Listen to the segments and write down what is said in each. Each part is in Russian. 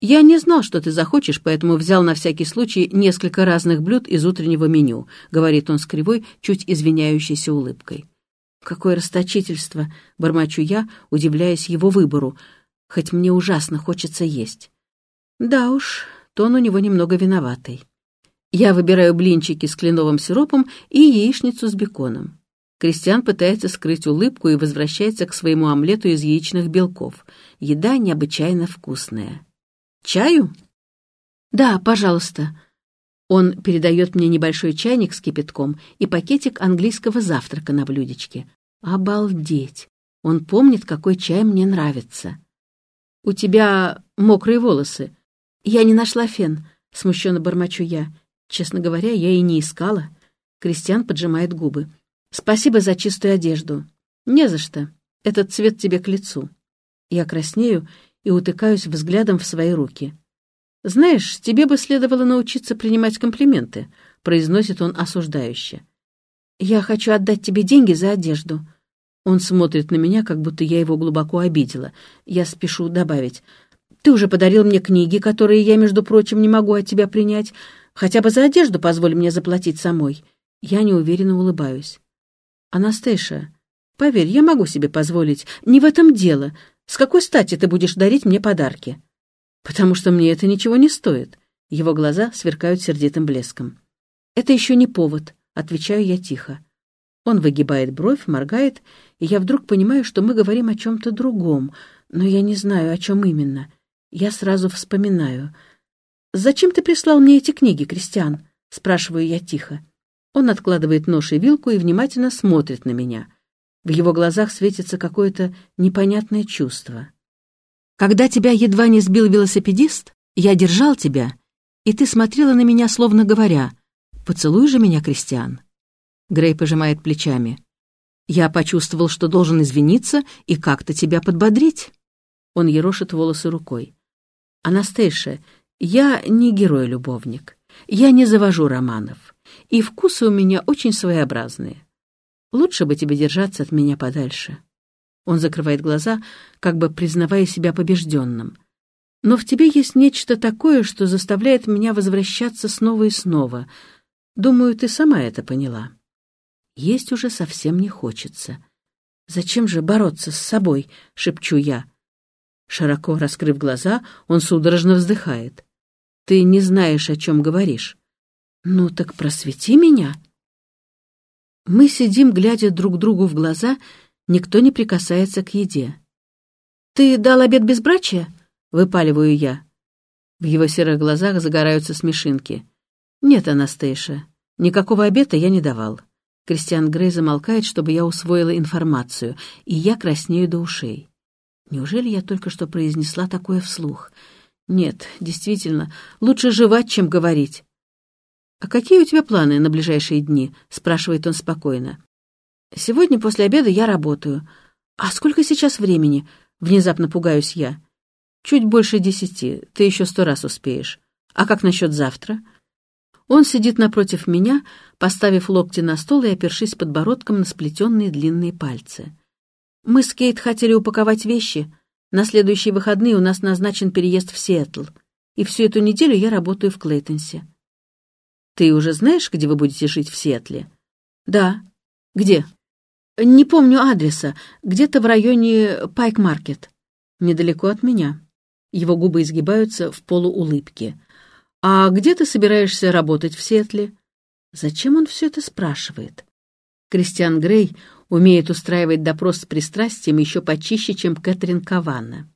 «Я не знал, что ты захочешь, поэтому взял на всякий случай несколько разных блюд из утреннего меню», — говорит он с кривой, чуть извиняющейся улыбкой. «Какое расточительство!» — бормочу я, удивляясь его выбору, хоть мне ужасно хочется есть. Да уж, тон у него немного виноватый. Я выбираю блинчики с кленовым сиропом и яичницу с беконом. Кристиан пытается скрыть улыбку и возвращается к своему омлету из яичных белков. Еда необычайно вкусная. «Чаю?» «Да, пожалуйста». Он передает мне небольшой чайник с кипятком и пакетик английского завтрака на блюдечке. Обалдеть! Он помнит, какой чай мне нравится. «У тебя мокрые волосы». «Я не нашла фен», — смущенно бормочу я. Честно говоря, я и не искала. Кристиан поджимает губы. «Спасибо за чистую одежду». «Не за что. Этот цвет тебе к лицу». Я краснею и утыкаюсь взглядом в свои руки. «Знаешь, тебе бы следовало научиться принимать комплименты», — произносит он осуждающе. «Я хочу отдать тебе деньги за одежду». Он смотрит на меня, как будто я его глубоко обидела. Я спешу добавить. «Ты уже подарил мне книги, которые я, между прочим, не могу от тебя принять. Хотя бы за одежду позволь мне заплатить самой». Я неуверенно улыбаюсь. «Анастейша, поверь, я могу себе позволить. Не в этом дело. С какой стати ты будешь дарить мне подарки?» «Потому что мне это ничего не стоит». Его глаза сверкают сердитым блеском. «Это еще не повод», — отвечаю я тихо. Он выгибает бровь, моргает, и я вдруг понимаю, что мы говорим о чем-то другом, но я не знаю, о чем именно. Я сразу вспоминаю. «Зачем ты прислал мне эти книги, Кристиан?» — спрашиваю я тихо. Он откладывает нож и вилку и внимательно смотрит на меня. В его глазах светится какое-то непонятное чувство. «Когда тебя едва не сбил велосипедист, я держал тебя, и ты смотрела на меня, словно говоря, «Поцелуй же меня, Кристиан». Грей пожимает плечами. «Я почувствовал, что должен извиниться и как-то тебя подбодрить». Он ерошит волосы рукой. «Анастейша, я не герой-любовник. Я не завожу романов. И вкусы у меня очень своеобразные. Лучше бы тебе держаться от меня подальше. Он закрывает глаза, как бы признавая себя побежденным. Но в тебе есть нечто такое, что заставляет меня возвращаться снова и снова. Думаю, ты сама это поняла. Есть уже совсем не хочется. Зачем же бороться с собой, шепчу я. Широко раскрыв глаза, он судорожно вздыхает. Ты не знаешь, о чем говоришь. Ну так просвети меня. Мы сидим, глядя друг другу в глаза, никто не прикасается к еде. «Ты дал обед безбрачия?» — выпаливаю я. В его серых глазах загораются смешинки. «Нет, Анастейша, никакого обеда я не давал». Кристиан Грей замолкает, чтобы я усвоила информацию, и я краснею до ушей. Неужели я только что произнесла такое вслух? Нет, действительно, лучше жевать, чем говорить. «А какие у тебя планы на ближайшие дни?» — спрашивает он спокойно. «Сегодня после обеда я работаю. А сколько сейчас времени?» — внезапно пугаюсь я. «Чуть больше десяти. Ты еще сто раз успеешь. А как насчет завтра?» Он сидит напротив меня, поставив локти на стол и опершись подбородком на сплетенные длинные пальцы. «Мы с Кейт хотели упаковать вещи. На следующие выходные у нас назначен переезд в Сиэтл. И всю эту неделю я работаю в Клейтонсе. Ты уже знаешь, где вы будете жить в Сиэтле? Да. Где? Не помню адреса. Где-то в районе Пайк-маркет. Недалеко от меня. Его губы изгибаются в полуулыбке. А где ты собираешься работать в Сиэтле? Зачем он все это спрашивает? Кристиан Грей умеет устраивать допрос с пристрастием еще почище, чем Кэтрин Каванна.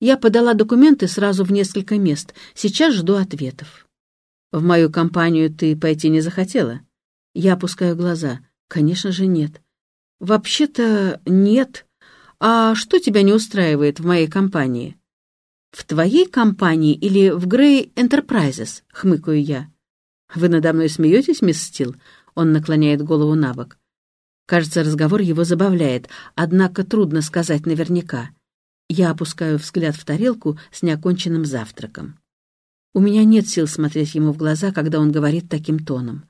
Я подала документы сразу в несколько мест. Сейчас жду ответов. В мою компанию ты пойти не захотела? Я опускаю глаза. Конечно же, нет. Вообще-то нет. А что тебя не устраивает в моей компании? В твоей компании или в Грей Enterprises? Хмыкаю я. Вы надо мной смеетесь, мисс Стил? Он наклоняет голову на бок. Кажется, разговор его забавляет, однако трудно сказать наверняка. Я опускаю взгляд в тарелку с неоконченным завтраком. У меня нет сил смотреть ему в глаза, когда он говорит таким тоном.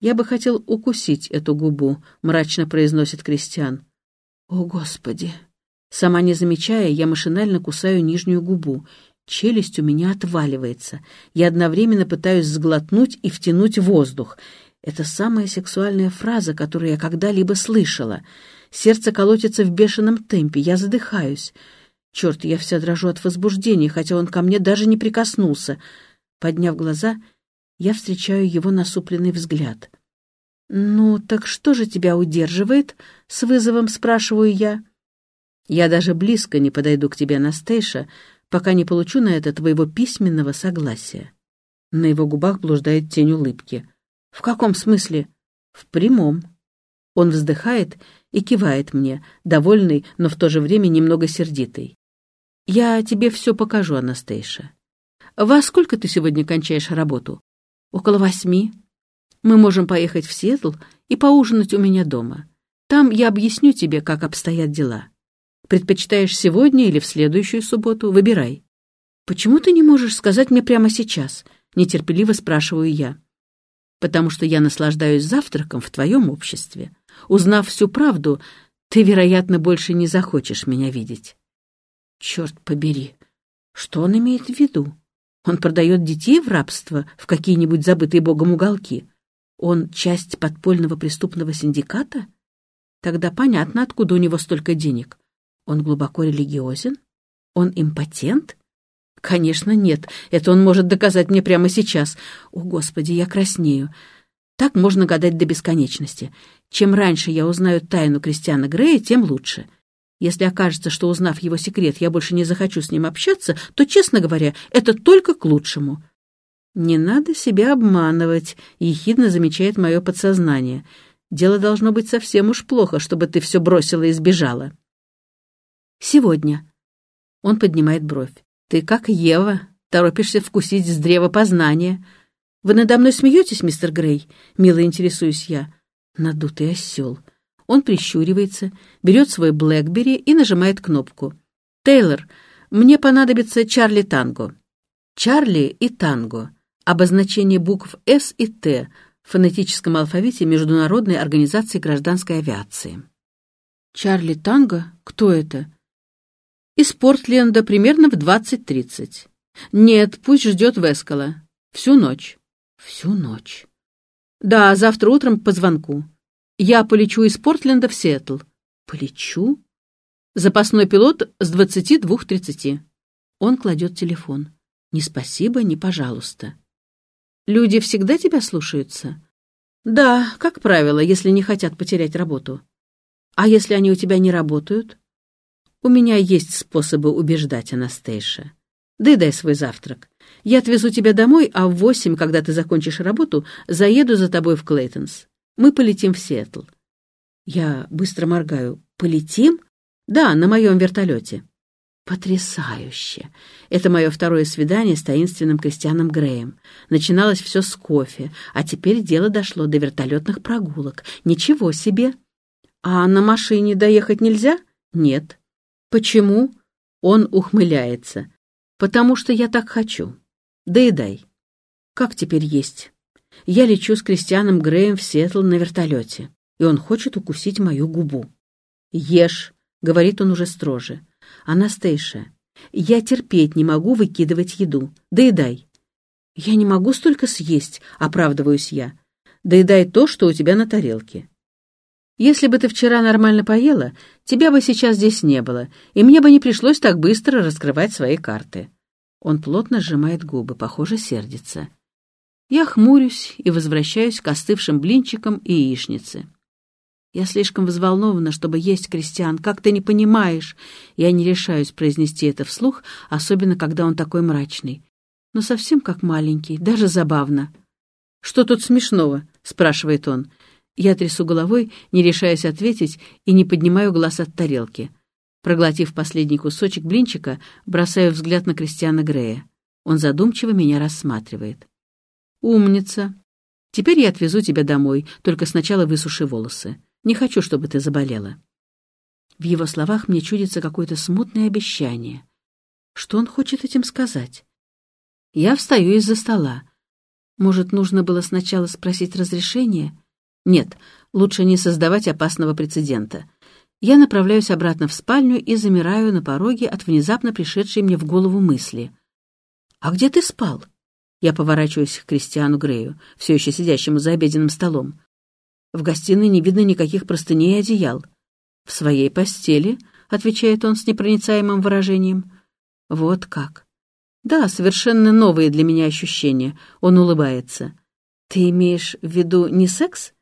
«Я бы хотел укусить эту губу», — мрачно произносит Кристиан. «О, Господи!» Сама не замечая, я машинально кусаю нижнюю губу. Челюсть у меня отваливается. Я одновременно пытаюсь сглотнуть и втянуть воздух. Это самая сексуальная фраза, которую я когда-либо слышала. Сердце колотится в бешеном темпе, я задыхаюсь. Черт, я вся дрожу от возбуждения, хотя он ко мне даже не прикоснулся. Подняв глаза, я встречаю его насупленный взгляд. «Ну, так что же тебя удерживает?» — с вызовом спрашиваю я. «Я даже близко не подойду к тебе, Настейша, пока не получу на это твоего письменного согласия». На его губах блуждает тень улыбки. «В каком смысле?» «В прямом». Он вздыхает и кивает мне, довольный, но в то же время немного сердитый. «Я тебе все покажу, Анастейша. Во сколько ты сегодня кончаешь работу?» «Около восьми. Мы можем поехать в Сиэтл и поужинать у меня дома. Там я объясню тебе, как обстоят дела. Предпочитаешь сегодня или в следующую субботу? Выбирай». «Почему ты не можешь сказать мне прямо сейчас?» — нетерпеливо спрашиваю я потому что я наслаждаюсь завтраком в твоем обществе. Узнав всю правду, ты, вероятно, больше не захочешь меня видеть. Черт побери, что он имеет в виду? Он продает детей в рабство в какие-нибудь забытые богом уголки? Он часть подпольного преступного синдиката? Тогда понятно, откуда у него столько денег. Он глубоко религиозен? Он импотент? Конечно, нет. Это он может доказать мне прямо сейчас. О, Господи, я краснею. Так можно гадать до бесконечности. Чем раньше я узнаю тайну Кристиана Грея, тем лучше. Если окажется, что, узнав его секрет, я больше не захочу с ним общаться, то, честно говоря, это только к лучшему. «Не надо себя обманывать», — ехидно замечает мое подсознание. «Дело должно быть совсем уж плохо, чтобы ты все бросила и сбежала». «Сегодня». Он поднимает бровь. Ты как Ева, торопишься вкусить с древа познания. Вы надо мной смеетесь, мистер Грей? Мило интересуюсь я. Надутый осел. Он прищуривается, берет свой Блэкбери и нажимает кнопку. «Тейлор, мне понадобится Чарли Танго». Чарли и Танго. Обозначение букв «С» и «Т» в фонетическом алфавите Международной организации гражданской авиации. «Чарли Танго? Кто это?» Из Портленда примерно в 20.30. Нет, пусть ждет Вескала. Всю ночь. Всю ночь. Да, завтра утром по звонку. Я полечу из Портленда в Сиэтл. Полечу? Запасной пилот с 22.30. Он кладет телефон. Ни спасибо, ни пожалуйста. Люди всегда тебя слушаются? Да, как правило, если не хотят потерять работу. А если они у тебя не работают? У меня есть способы убеждать Анастейша. Дай свой завтрак. Я отвезу тебя домой, а в восемь, когда ты закончишь работу, заеду за тобой в Клейтонс. Мы полетим в Сиэтл. Я быстро моргаю. Полетим? Да, на моем вертолете. Потрясающе! Это мое второе свидание с таинственным Кристианом Греем. Начиналось все с кофе, а теперь дело дошло до вертолетных прогулок. Ничего себе! А на машине доехать нельзя? Нет. Почему? Он ухмыляется. Потому что я так хочу. Доедай. Как теперь есть? Я лечу с Кристианом Греем в Сиэтл на вертолете, и он хочет укусить мою губу. Ешь, говорит он уже строже. Анастейша, я терпеть не могу выкидывать еду. Доедай. Я не могу столько съесть, оправдываюсь я. Доедай то, что у тебя на тарелке. Если бы ты вчера нормально поела, тебя бы сейчас здесь не было, и мне бы не пришлось так быстро раскрывать свои карты». Он плотно сжимает губы, похоже, сердится. Я хмурюсь и возвращаюсь к остывшим блинчикам и яичнице. Я слишком взволнована, чтобы есть крестьян, как ты не понимаешь. Я не решаюсь произнести это вслух, особенно когда он такой мрачный. Но совсем как маленький, даже забавно. «Что тут смешного?» — спрашивает он. Я трясу головой, не решаясь ответить, и не поднимаю глаз от тарелки. Проглотив последний кусочек блинчика, бросаю взгляд на Кристиана Грея. Он задумчиво меня рассматривает. «Умница. Теперь я отвезу тебя домой, только сначала высуши волосы. Не хочу, чтобы ты заболела». В его словах мне чудится какое-то смутное обещание. Что он хочет этим сказать? Я встаю из-за стола. Может, нужно было сначала спросить разрешения? Нет, лучше не создавать опасного прецедента. Я направляюсь обратно в спальню и замираю на пороге от внезапно пришедшей мне в голову мысли. «А где ты спал?» Я поворачиваюсь к Кристиану Грею, все еще сидящему за обеденным столом. В гостиной не видно никаких простыней и одеял. «В своей постели», — отвечает он с непроницаемым выражением. «Вот как». «Да, совершенно новые для меня ощущения», — он улыбается. «Ты имеешь в виду не секс?»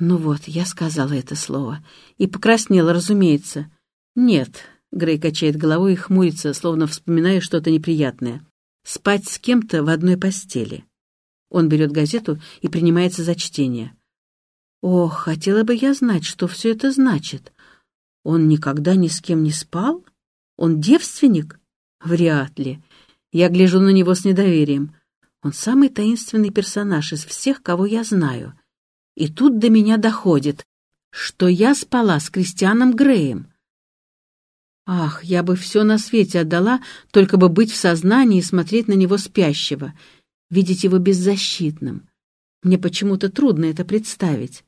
Ну вот, я сказала это слово. И покраснела, разумеется. «Нет», — Грей качает головой и хмурится, словно вспоминая что-то неприятное. «Спать с кем-то в одной постели». Он берет газету и принимается за чтение. Ох, хотела бы я знать, что все это значит. Он никогда ни с кем не спал? Он девственник? Вряд ли. Я гляжу на него с недоверием. Он самый таинственный персонаж из всех, кого я знаю. И тут до меня доходит, что я спала с Кристианом Греем. Ах, я бы все на свете отдала, только бы быть в сознании и смотреть на него спящего, видеть его беззащитным. Мне почему-то трудно это представить.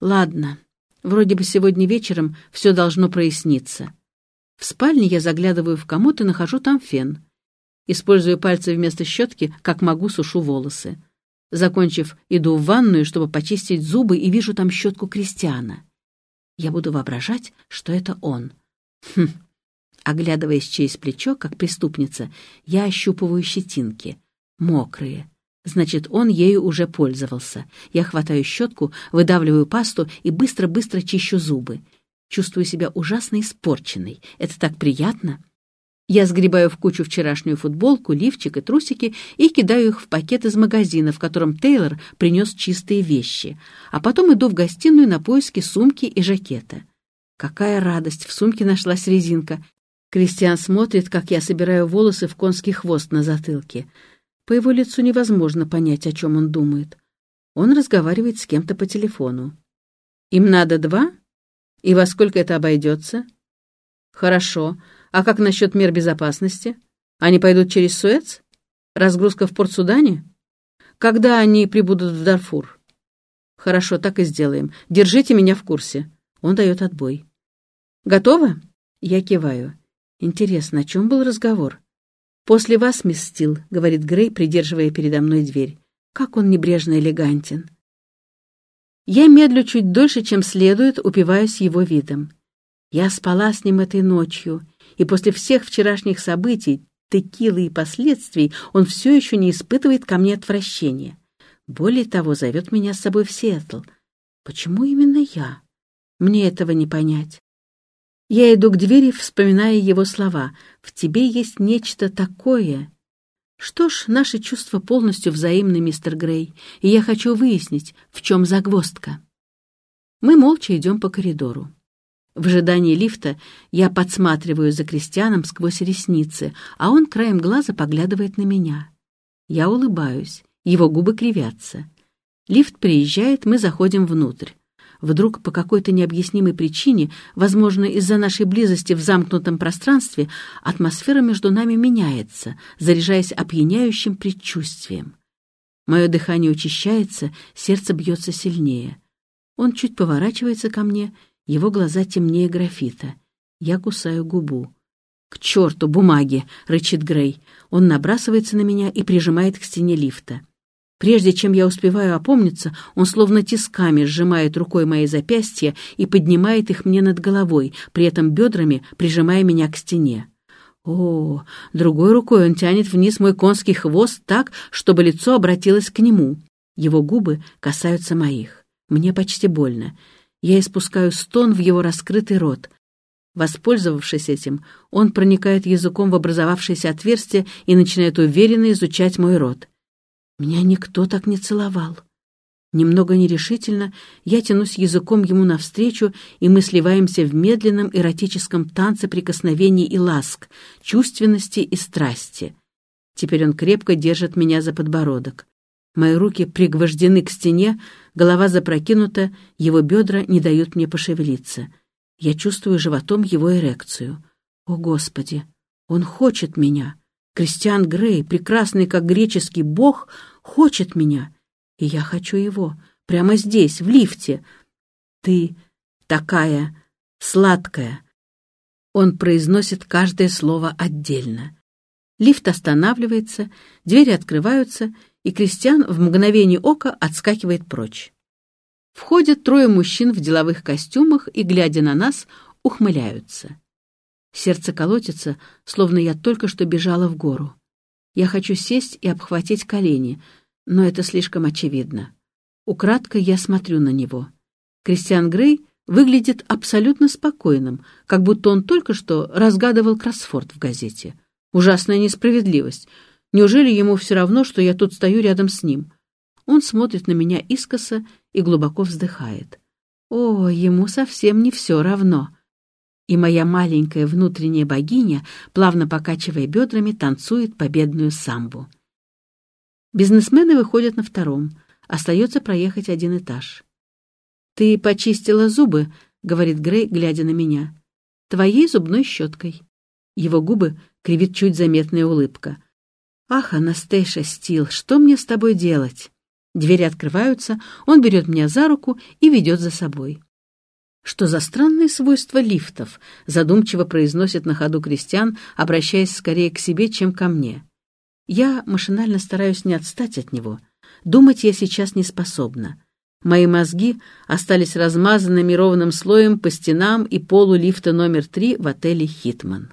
Ладно, вроде бы сегодня вечером все должно проясниться. В спальне я заглядываю в комод и нахожу там фен. Используя пальцы вместо щетки, как могу, сушу волосы. Закончив, иду в ванную, чтобы почистить зубы, и вижу там щетку Кристиана. Я буду воображать, что это он. Хм. Оглядываясь через плечо, как преступница, я ощупываю щетинки. Мокрые, Значит, он ею уже пользовался. Я хватаю щетку, выдавливаю пасту и быстро-быстро чищу зубы. Чувствую себя ужасно испорченной. Это так приятно. Я сгребаю в кучу вчерашнюю футболку, лифчик и трусики и кидаю их в пакет из магазина, в котором Тейлор принес чистые вещи. А потом иду в гостиную на поиски сумки и жакета. Какая радость! В сумке нашлась резинка. Кристиан смотрит, как я собираю волосы в конский хвост на затылке. По его лицу невозможно понять, о чем он думает. Он разговаривает с кем-то по телефону. «Им надо два? И во сколько это обойдется?» «Хорошо. А как насчет мер безопасности? Они пойдут через Суэц? Разгрузка в Порт-Судане? Когда они прибудут в Дарфур?» «Хорошо, так и сделаем. Держите меня в курсе». Он дает отбой. «Готово?» Я киваю. Интересно, о чем был разговор? «После вас, мисс Стил», — говорит Грей, придерживая передо мной дверь. «Как он небрежно элегантен». Я медлю чуть дольше, чем следует, упиваюсь его видом. Я спала с ним этой ночью, и после всех вчерашних событий, текилы и последствий, он все еще не испытывает ко мне отвращения. Более того, зовет меня с собой в Сиэтл. Почему именно я? Мне этого не понять. Я иду к двери, вспоминая его слова. «В тебе есть нечто такое». Что ж, наши чувства полностью взаимны, мистер Грей, и я хочу выяснить, в чем загвоздка. Мы молча идем по коридору. В ожидании лифта я подсматриваю за крестьяном сквозь ресницы, а он краем глаза поглядывает на меня. Я улыбаюсь, его губы кривятся. Лифт приезжает, мы заходим внутрь. Вдруг по какой-то необъяснимой причине, возможно, из-за нашей близости в замкнутом пространстве, атмосфера между нами меняется, заряжаясь опьяняющим предчувствием. Мое дыхание учащается, сердце бьется сильнее. Он чуть поворачивается ко мне, его глаза темнее графита. Я кусаю губу. «К черту бумаги!» — рычит Грей. Он набрасывается на меня и прижимает к стене лифта. Прежде чем я успеваю опомниться, он словно тисками сжимает рукой мои запястья и поднимает их мне над головой, при этом бедрами прижимая меня к стене. О, другой рукой он тянет вниз мой конский хвост так, чтобы лицо обратилось к нему. Его губы касаются моих. Мне почти больно. Я испускаю стон в его раскрытый рот. Воспользовавшись этим, он проникает языком в образовавшееся отверстие и начинает уверенно изучать мой рот. Меня никто так не целовал. Немного нерешительно я тянусь языком ему навстречу, и мы сливаемся в медленном эротическом танце прикосновений и ласк, чувственности и страсти. Теперь он крепко держит меня за подбородок. Мои руки пригвождены к стене, голова запрокинута, его бедра не дают мне пошевелиться. Я чувствую животом его эрекцию. О, Господи! Он хочет меня! Кристиан Грей, прекрасный как греческий бог, хочет меня, и я хочу его, прямо здесь, в лифте. Ты такая сладкая. Он произносит каждое слово отдельно. Лифт останавливается, двери открываются, и Кристиан в мгновение ока отскакивает прочь. Входят трое мужчин в деловых костюмах и, глядя на нас, ухмыляются. Сердце колотится, словно я только что бежала в гору. Я хочу сесть и обхватить колени, но это слишком очевидно. Украдкой я смотрю на него. Кристиан Грей выглядит абсолютно спокойным, как будто он только что разгадывал кроссфорд в газете. Ужасная несправедливость. Неужели ему все равно, что я тут стою рядом с ним? Он смотрит на меня искоса и глубоко вздыхает. О, ему совсем не все равно. И моя маленькая внутренняя богиня, плавно покачивая бедрами, танцует победную самбу. Бизнесмены выходят на втором. Остается проехать один этаж. «Ты почистила зубы», — говорит Грей, глядя на меня. «Твоей зубной щеткой». Его губы кривит чуть заметная улыбка. «Ах, Анастейша Стил, что мне с тобой делать?» Двери открываются, он берет меня за руку и ведет за собой. Что за странные свойства лифтов, задумчиво произносит на ходу крестьян, обращаясь скорее к себе, чем ко мне. Я машинально стараюсь не отстать от него. Думать я сейчас не способна. Мои мозги остались размазанными ровным слоем по стенам и полу лифта номер три в отеле «Хитман».